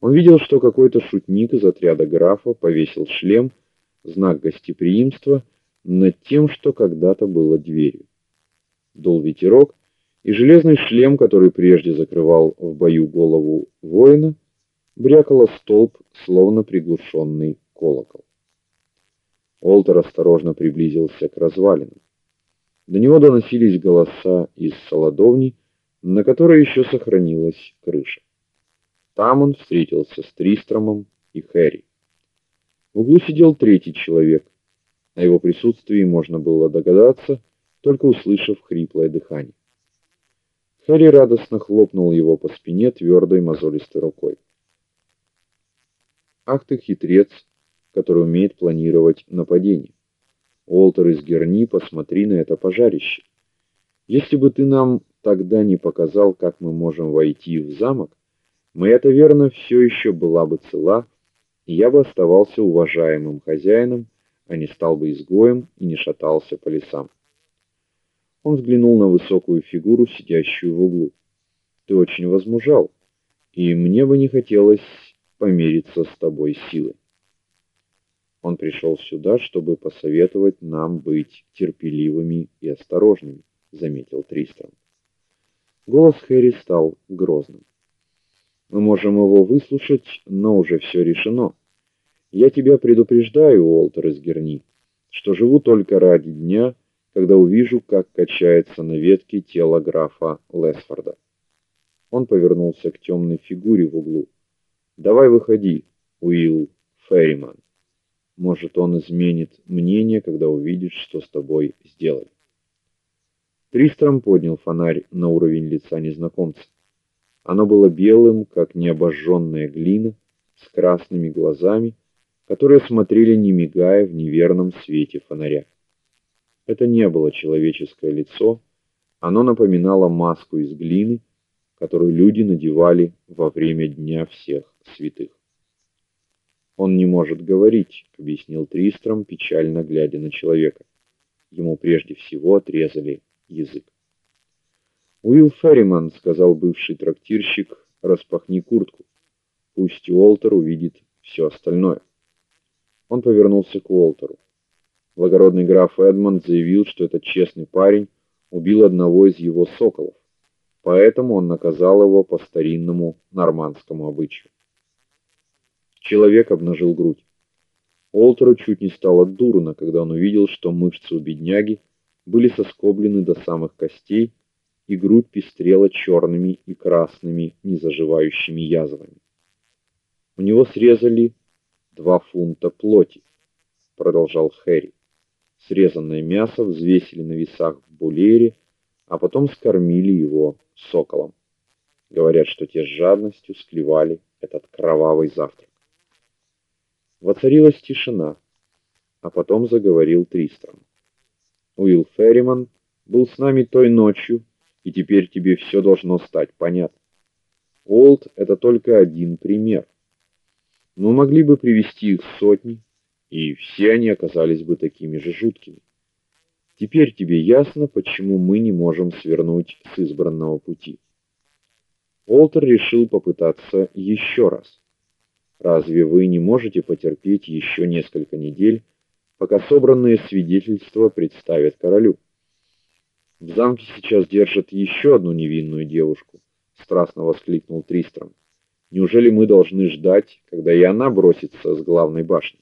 Он видел, что какой-то шутник из отряда графа повесил шлем, знак гостеприимства, над тем, что когда-то было дверью. Дул ветерок, и железный шлем, который прежде закрывал в бою голову воина, брякало столб, словно приглушенный колокол. Олтер осторожно приблизился к развалинам. До него доносились голоса из солодовни, на которой еще сохранилась крыша. Там он встретился с Тристромом и Хэри. В углу сидел третий человек. О его присутствии можно было догадаться, только услышав хриплое дыхание. Хэри радостно хлопнул его по спине твердой мозолистой рукой. Ах ты хитрец, который умеет планировать нападение. Уолтер из Герни, посмотри на это пожарище. Если бы ты нам тогда не показал, как мы можем войти в замок, моя таверна все еще была бы цела, и я бы оставался уважаемым хозяином, а не стал бы изгоем и не шатался по лесам. Он взглянул на высокую фигуру, сидящую в углу. Ты очень возмужал, и мне бы не хотелось помериться с тобой силой. Он пришел сюда, чтобы посоветовать нам быть терпеливыми и осторожными, заметил Тристром. Голос Хэри стал грозным. Мы можем его выслушать, но уже все решено. Я тебя предупреждаю, Уолтер из Герни, что живу только ради дня, когда увижу, как качается на ветке тело графа Лесфорда. Он повернулся к темной фигуре в углу. Давай выходи, Уилл Ферриман. Может, он изменит мнение, когда увидит, что с тобой сделали. Тристром поднял фонарь на уровень лица незнакомца. Оно было белым, как необожженная глина, с красными глазами, которые смотрели не мигая в неверном свете фонаря. Это не было человеческое лицо, оно напоминало маску из глины, которую люди надевали во время дня всех святых. Он не может говорить, объяснил Тристром, печально глядя на человека. Ему прежде всего отрезали язык. Уилл Ферриман, сказал бывший трактирщик, распахни куртку. Пусть Уолтер увидит все остальное. Он повернулся к Уолтеру. Благородный граф Эдмонд заявил, что этот честный парень убил одного из его соколов. Поэтому он наказал его по старинному нормандскому обычаю. Человек обнажил грудь. Уолтеру чуть не стало дурно, когда он увидел, что мышцы у бедняги были соскоблены до самых костей, и грудь пестрела черными и красными незаживающими язвами. У него срезали два фунта плоти, продолжал Хэри. Срезанное мясо взвесили на весах в булере, а потом скормили его соколом. Говорят, что те с жадностью склевали этот кровавый завтрак. Воцарилась тишина, а потом заговорил Тристром. Уилл Ферриман был с нами той ночью, и теперь тебе все должно стать понятно. Олд это только один пример. Мы могли бы привести их сотни, и все они оказались бы такими же жуткими. Теперь тебе ясно, почему мы не можем свернуть с избранного пути. Олтер решил попытаться еще раз. Разве вы не можете потерпеть еще несколько недель? пока собранные свидетельства представят королю. В замке сейчас держат еще одну невинную девушку, страстно воскликнул Тристром. Неужели мы должны ждать, когда и она бросится с главной башни?